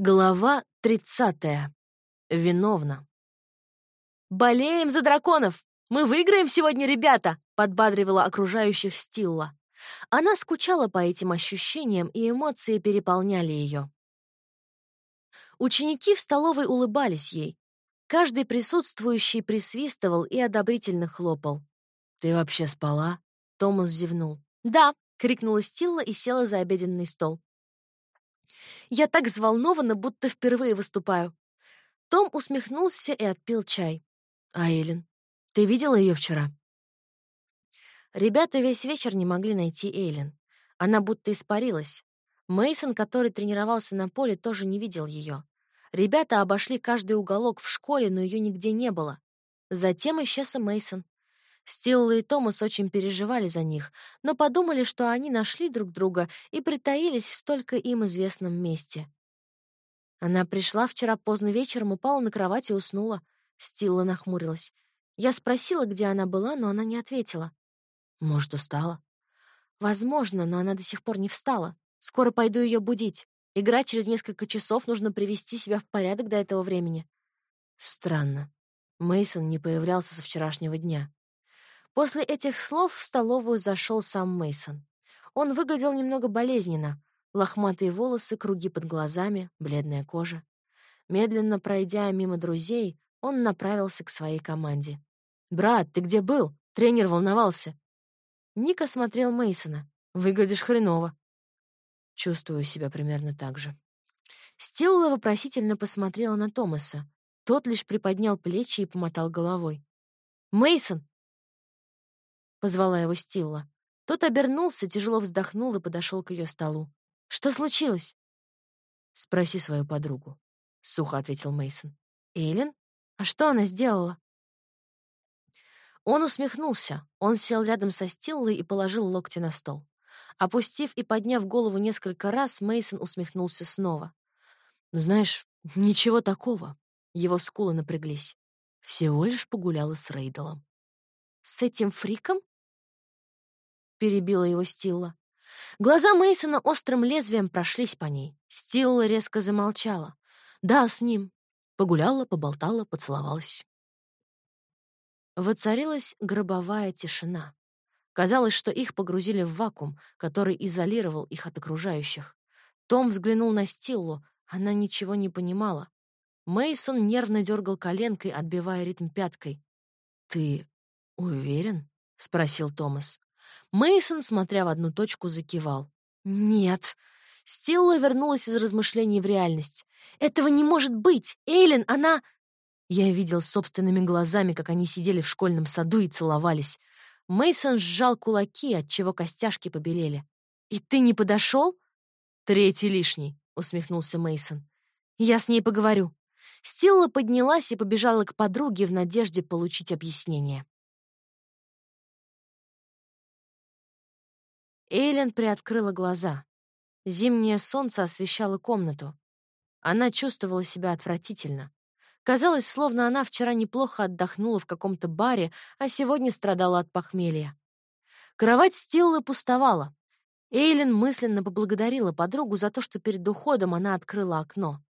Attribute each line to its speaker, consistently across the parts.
Speaker 1: Глава 30. Виновна. «Болеем за драконов! Мы выиграем сегодня, ребята!» — подбадривала окружающих Стилла. Она скучала по этим ощущениям, и эмоции переполняли ее. Ученики в столовой улыбались ей. Каждый присутствующий присвистывал и одобрительно хлопал. «Ты вообще спала?» — Томас зевнул. «Да!» — крикнула Стилла и села за обеденный стол. Я так взволнована, будто впервые выступаю. Том усмехнулся и отпил чай. А Эллен? Ты видела ее вчера? Ребята весь вечер не могли найти Эйлин. Она будто испарилась. Мейсон, который тренировался на поле, тоже не видел ее. Ребята обошли каждый уголок в школе, но ее нигде не было. Затем исчез и Мейсон. Стилла и Томас очень переживали за них, но подумали, что они нашли друг друга и притаились в только им известном месте. Она пришла вчера поздно вечером, упала на кровать и уснула. Стилла нахмурилась. Я спросила, где она была, но она не ответила. Может, устала? Возможно, но она до сих пор не встала. Скоро пойду ее будить. Игра через несколько часов, нужно привести себя в порядок до этого времени. Странно. Мейсон не появлялся со вчерашнего дня. После этих слов в столовую зашел сам Мейсон. Он выглядел немного болезненно. Лохматые волосы, круги под глазами, бледная кожа. Медленно пройдя мимо друзей, он направился к своей команде. «Брат, ты где был? Тренер волновался». Ника смотрел Мейсона. «Выглядишь хреново». Чувствую себя примерно так же. Стилла вопросительно посмотрела на Томаса. Тот лишь приподнял плечи и помотал головой. Мейсон, — позвала его Стилла. Тот обернулся, тяжело вздохнул и подошел к ее столу. «Что случилось?» «Спроси свою подругу», — сухо ответил Мейсон. «Эйлин? А что она сделала?» Он усмехнулся. Он сел рядом со Стиллой и положил локти на стол. Опустив и подняв голову несколько раз, Мейсон усмехнулся снова. «Знаешь, ничего такого». Его скулы напряглись. Всего лишь погуляла с Рейдалом. «С этим фриком?» — перебила его Стилла. Глаза Мейсона острым лезвием прошлись по ней. Стилла резко замолчала. «Да, с ним». Погуляла, поболтала, поцеловалась. Воцарилась гробовая тишина. Казалось, что их погрузили в вакуум, который изолировал их от окружающих. Том взглянул на Стиллу, она ничего не понимала. Мейсон нервно дергал коленкой, отбивая ритм пяткой. «Ты уверен?» — спросил Томас. Мейсон, смотря в одну точку, закивал. «Нет». Стилла вернулась из размышлений в реальность. «Этого не может быть! Эйлин, она...» Я видел собственными глазами, как они сидели в школьном саду и целовались. Мейсон сжал кулаки, отчего костяшки побелели. «И ты не подошел?» «Третий лишний», — усмехнулся Мейсон. «Я с ней поговорю». Стилла поднялась и побежала к подруге в надежде получить объяснение. Эйлен приоткрыла глаза. Зимнее солнце освещало комнату. Она чувствовала себя отвратительно. Казалось, словно она вчера неплохо отдохнула в каком-то баре, а сегодня страдала от похмелья. Кровать Стиллы пустовала. Эйлин мысленно поблагодарила подругу за то, что перед уходом она открыла окно.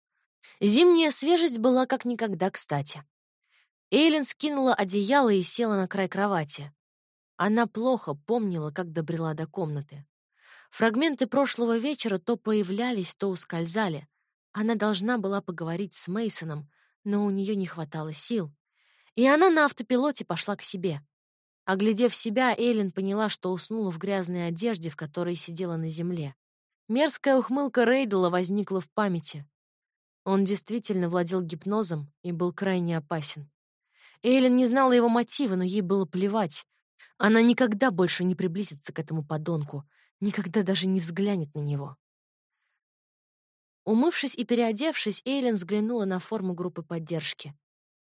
Speaker 1: Зимняя свежесть была как никогда кстати. Эйлин скинула одеяло и села на край кровати. Она плохо помнила, как добрела до комнаты. Фрагменты прошлого вечера то появлялись, то ускользали. Она должна была поговорить с Мейсоном, но у нее не хватало сил. И она на автопилоте пошла к себе. Оглядев себя, Эйлин поняла, что уснула в грязной одежде, в которой сидела на земле. Мерзкая ухмылка Рейдела возникла в памяти. Он действительно владел гипнозом и был крайне опасен. Эйлин не знала его мотива, но ей было плевать. Она никогда больше не приблизится к этому подонку, никогда даже не взглянет на него. Умывшись и переодевшись, Эйлин взглянула на форму группы поддержки.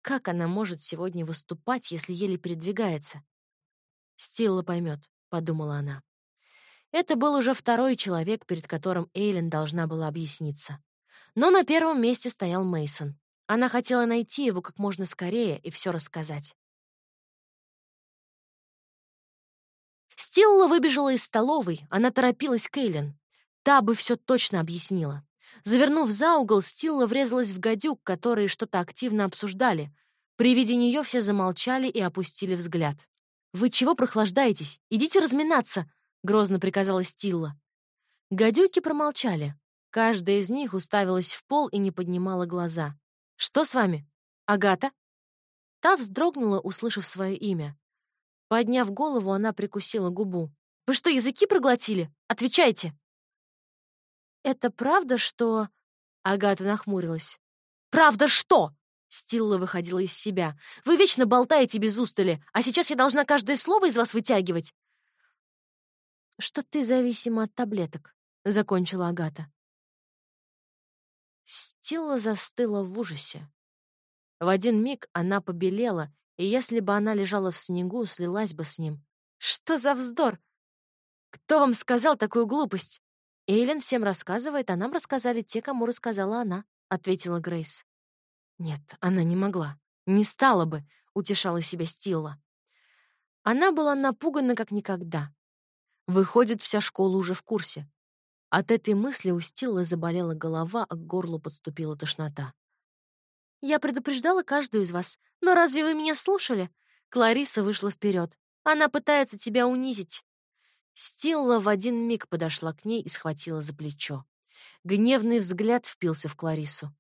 Speaker 1: Как она может сегодня выступать, если еле передвигается? «Стилла поймет», — подумала она. Это был уже второй человек, перед которым Эйлин должна была объясниться. Но на первом месте стоял Мейсон. Она хотела найти его как можно скорее и все рассказать. Стилла выбежала из столовой, она торопилась к Эйлен. Та бы все точно объяснила. Завернув за угол, Стилла врезалась в гадюк, которые что-то активно обсуждали. При виде нее все замолчали и опустили взгляд. «Вы чего прохлаждаетесь? Идите разминаться!» — грозно приказала Стилла. Гадюки промолчали. Каждая из них уставилась в пол и не поднимала глаза. «Что с вами? Агата?» Та вздрогнула, услышав свое имя. Подняв голову, она прикусила губу. «Вы что, языки проглотили? Отвечайте!» «Это правда, что...» Агата нахмурилась. «Правда что?» Стилла выходила из себя. «Вы вечно болтаете без устали, а сейчас я должна каждое слово из вас вытягивать». «Что ты зависима от таблеток», — закончила Агата. Стилла застыла в ужасе. В один миг она побелела, и если бы она лежала в снегу, слилась бы с ним. «Что за вздор? Кто вам сказал такую глупость?» «Эйлен всем рассказывает, а нам рассказали те, кому рассказала она», — ответила Грейс. Нет, она не могла. Не стала бы, утешала себя Стилла. Она была напугана как никогда. Выходит, вся школа уже в курсе. От этой мысли у Стиллы заболела голова, а к горлу подступила тошнота. «Я предупреждала каждую из вас, но разве вы меня слушали?» Клариса вышла вперед. «Она пытается тебя унизить». Стилла в один миг подошла к ней и схватила за плечо. Гневный взгляд впился в Кларису.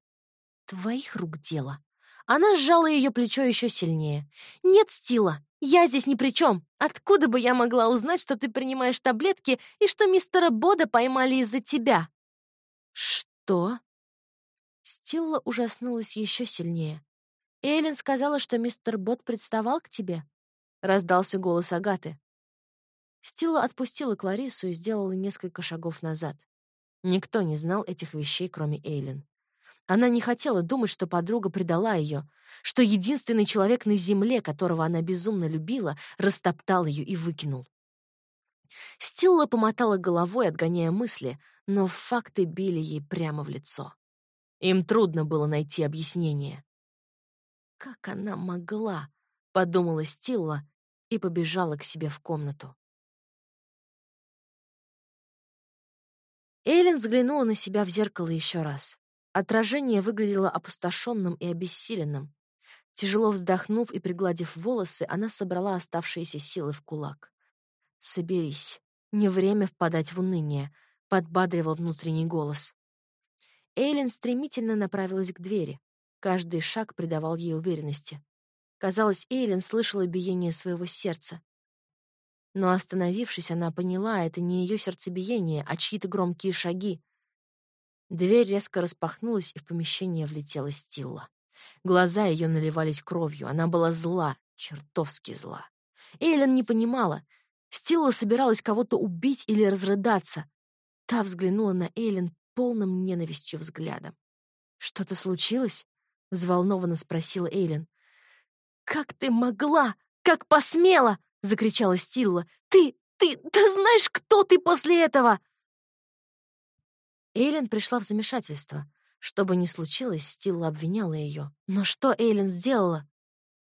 Speaker 1: «Твоих рук дело». Она сжала ее плечо еще сильнее. «Нет, Стила, я здесь ни при чем. Откуда бы я могла узнать, что ты принимаешь таблетки и что мистера Бода поймали из-за тебя?» «Что?» Стилла ужаснулась еще сильнее. «Эйлин сказала, что мистер Бот представал к тебе?» Раздался голос Агаты. Стилла отпустила Кларису и сделала несколько шагов назад. Никто не знал этих вещей, кроме Эйлин. Она не хотела думать, что подруга предала ее, что единственный человек на земле, которого она безумно любила, растоптал ее и выкинул. Стилла помотала головой, отгоняя мысли, но факты били ей прямо в лицо. Им трудно было найти объяснение. «Как она могла?» — подумала Стилла и побежала к себе в комнату. Эйлин взглянула на себя в зеркало еще раз. Отражение выглядело опустошенным и обессиленным. Тяжело вздохнув и пригладив волосы, она собрала оставшиеся силы в кулак. «Соберись. Не время впадать в уныние», — подбадривал внутренний голос. Эйлин стремительно направилась к двери. Каждый шаг придавал ей уверенности. Казалось, Эйлин слышала биение своего сердца. Но остановившись, она поняла, это не ее сердцебиение, а чьи-то громкие шаги. Дверь резко распахнулась, и в помещение влетела Стилла. Глаза ее наливались кровью, она была зла, чертовски зла. Эйлен не понимала. Стилла собиралась кого-то убить или разрыдаться. Та взглянула на Эйлен полным ненавистью взглядом. «Что-то случилось?» — взволнованно спросила Эйлен. «Как ты могла? Как посмела?» — закричала Стилла. «Ты, ты, ты знаешь, кто ты после этого?» Эйлин пришла в замешательство. Что бы ни случилось, Стилла обвиняла ее. Но что Эйлин сделала?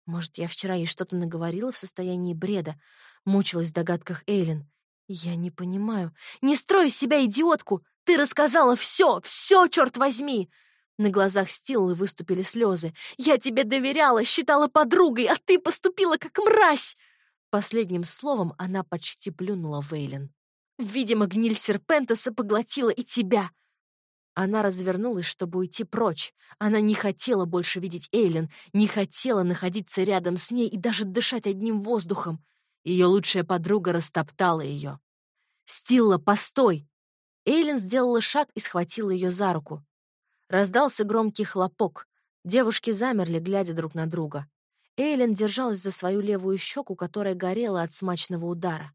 Speaker 1: Может, я вчера ей что-то наговорила в состоянии бреда? Мучилась в догадках Эйлин. Я не понимаю. Не строй из себя идиотку! Ты рассказала все, все, черт возьми! На глазах Стиллы выступили слезы. «Я тебе доверяла, считала подругой, а ты поступила как мразь!» Последним словом она почти плюнула Вейлен. «Видимо, гниль Серпентеса поглотила и тебя!» Она развернулась, чтобы уйти прочь. Она не хотела больше видеть Эйлен, не хотела находиться рядом с ней и даже дышать одним воздухом. Ее лучшая подруга растоптала ее. «Стилла, постой!» Эйлин сделала шаг и схватила ее за руку. Раздался громкий хлопок. Девушки замерли, глядя друг на друга. Эйлин держалась за свою левую щеку, которая горела от смачного удара.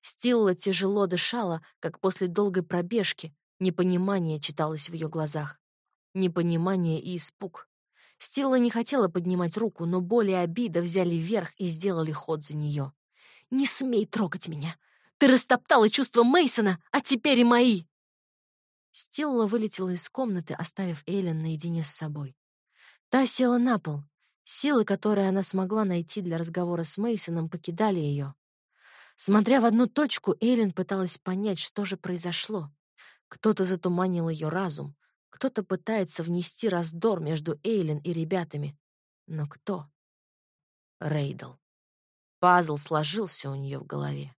Speaker 1: Стилла тяжело дышала, как после долгой пробежки. Непонимание читалось в ее глазах. Непонимание и испуг. Стилла не хотела поднимать руку, но боль и обида взяли верх и сделали ход за нее. «Не смей трогать меня! Ты растоптала чувства Мейсона, а теперь и мои!» Стилла вылетела из комнаты, оставив Эйлен наедине с собой. Та села на пол, Силы, которые она смогла найти для разговора с Мейсоном, покидали ее. Смотря в одну точку, Эйлин пыталась понять, что же произошло. Кто-то затуманил ее разум, Кто-то пытается внести раздор между Эйлин и ребятами. Но кто? Рейдл. Пазл сложился у нее в голове.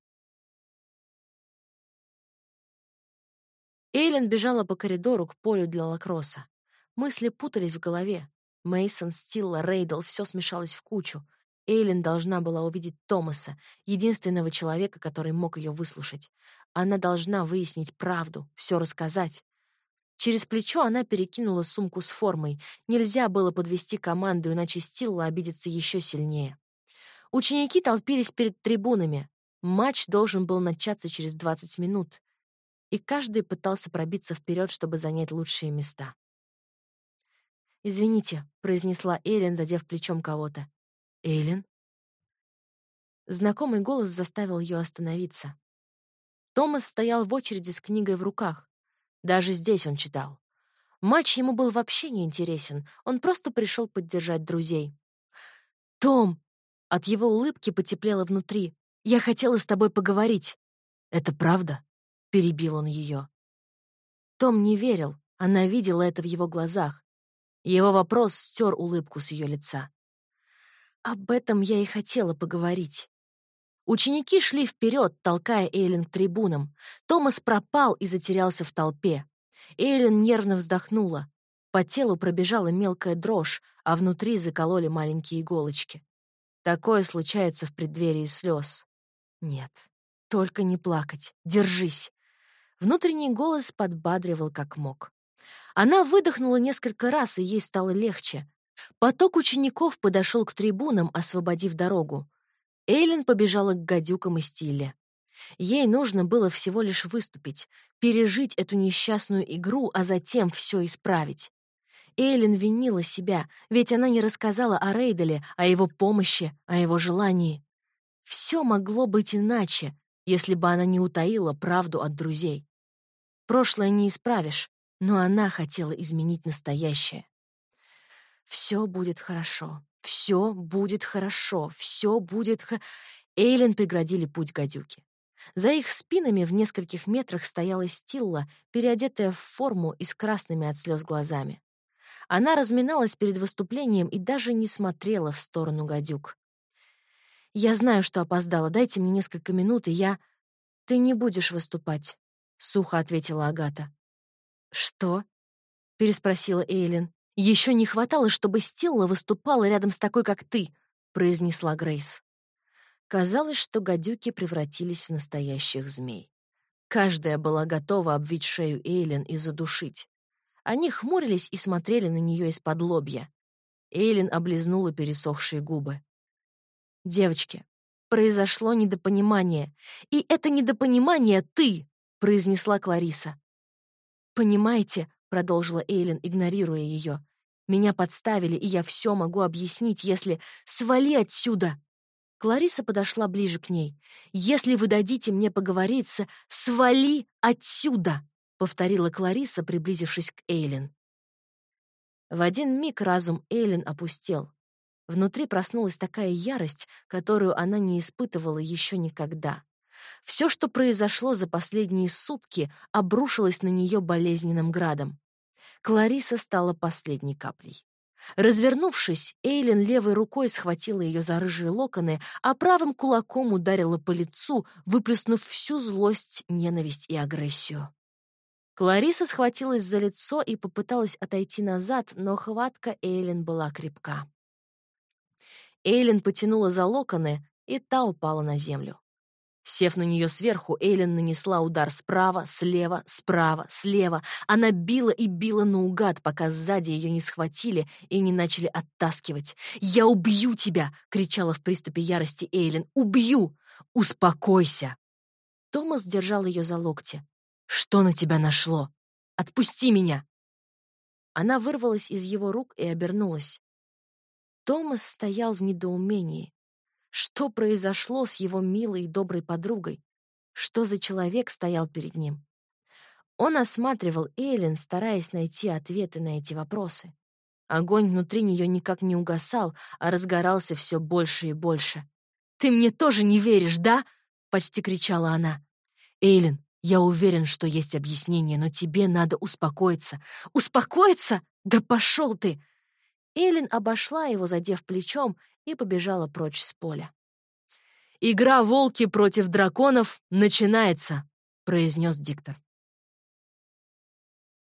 Speaker 1: Эйлин бежала по коридору к полю для лакросса. Мысли путались в голове. Мейсон, Стилла, Рейдл — все смешалось в кучу. Эйлин должна была увидеть Томаса, единственного человека, который мог ее выслушать. Она должна выяснить правду, все рассказать. Через плечо она перекинула сумку с формой. Нельзя было подвести команду, иначе Стилла обидится еще сильнее. Ученики толпились перед трибунами. Матч должен был начаться через 20 минут. И каждый пытался пробиться вперед, чтобы занять лучшие места. «Извините», — произнесла Эйлин, задев плечом кого-то. «Эйлин?» Знакомый голос заставил ее остановиться. Томас стоял в очереди с книгой в руках. Даже здесь он читал. Матч ему был вообще не интересен, он просто пришел поддержать друзей. «Том!» — от его улыбки потеплело внутри. «Я хотела с тобой поговорить». «Это правда?» — перебил он ее. Том не верил, она видела это в его глазах. Его вопрос стер улыбку с ее лица. Об этом я и хотела поговорить. Ученики шли вперед, толкая Эйлин к трибунам. Томас пропал и затерялся в толпе. Эйлин нервно вздохнула. По телу пробежала мелкая дрожь, а внутри закололи маленькие иголочки. Такое случается в преддверии слез. Нет, только не плакать. Держись. Внутренний голос подбадривал как мог. Она выдохнула несколько раз, и ей стало легче. Поток учеников подошел к трибунам, освободив дорогу. Эйлин побежала к гадюкам и стиле. Ей нужно было всего лишь выступить, пережить эту несчастную игру, а затем все исправить. Эйлин винила себя, ведь она не рассказала о Рейделе, о его помощи, о его желании. Все могло быть иначе, если бы она не утаила правду от друзей. Прошлое не исправишь, но она хотела изменить настоящее. «Все будет хорошо, все будет хорошо, все будет х...» Эйлен преградили путь гадюки. За их спинами в нескольких метрах стояла Стилла, переодетая в форму и с красными от слез глазами. Она разминалась перед выступлением и даже не смотрела в сторону гадюк. «Я знаю, что опоздала. Дайте мне несколько минут, и я...» «Ты не будешь выступать», — сухо ответила Агата. «Что?» — переспросила Эйлин. «Еще не хватало, чтобы Стилла выступала рядом с такой, как ты», — произнесла Грейс. Казалось, что гадюки превратились в настоящих змей. Каждая была готова обвить шею Эйлин и задушить. Они хмурились и смотрели на нее из-под лобья. Эйлин облизнула пересохшие губы. «Девочки, произошло недопонимание. И это недопонимание ты!» — произнесла Клариса. «Понимаете», — продолжила Эйлин, игнорируя ее, «меня подставили, и я все могу объяснить, если... Свали отсюда!» Клариса подошла ближе к ней. «Если вы дадите мне поговориться, свали отсюда!» — повторила Клариса, приблизившись к Эйлин. В один миг разум Эйлин опустел. Внутри проснулась такая ярость, которую она не испытывала еще никогда. Все, что произошло за последние сутки, обрушилось на нее болезненным градом. Клариса стала последней каплей. Развернувшись, Эйлин левой рукой схватила ее за рыжие локоны, а правым кулаком ударила по лицу, выплеснув всю злость, ненависть и агрессию. Клариса схватилась за лицо и попыталась отойти назад, но хватка Эйлин была крепка. Эйлин потянула за локоны, и та упала на землю. Сев на нее сверху, Эйлин нанесла удар справа, слева, справа, слева. Она била и била наугад, пока сзади ее не схватили и не начали оттаскивать. «Я убью тебя!» — кричала в приступе ярости Эйлин. «Убью! Успокойся!» Томас держал ее за локти. «Что на тебя нашло? Отпусти меня!» Она вырвалась из его рук и обернулась. Томас стоял в недоумении. Что произошло с его милой и доброй подругой? Что за человек стоял перед ним? Он осматривал Эйлин, стараясь найти ответы на эти вопросы. Огонь внутри нее никак не угасал, а разгорался все больше и больше. «Ты мне тоже не веришь, да?» — почти кричала она. «Эйлин, Я уверен, что есть объяснение, но тебе надо успокоиться. Успокоиться? Да пошел ты! Эллен обошла его, задев плечом, и побежала прочь с поля. «Игра волки против драконов начинается», — произнес диктор.